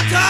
Operatör!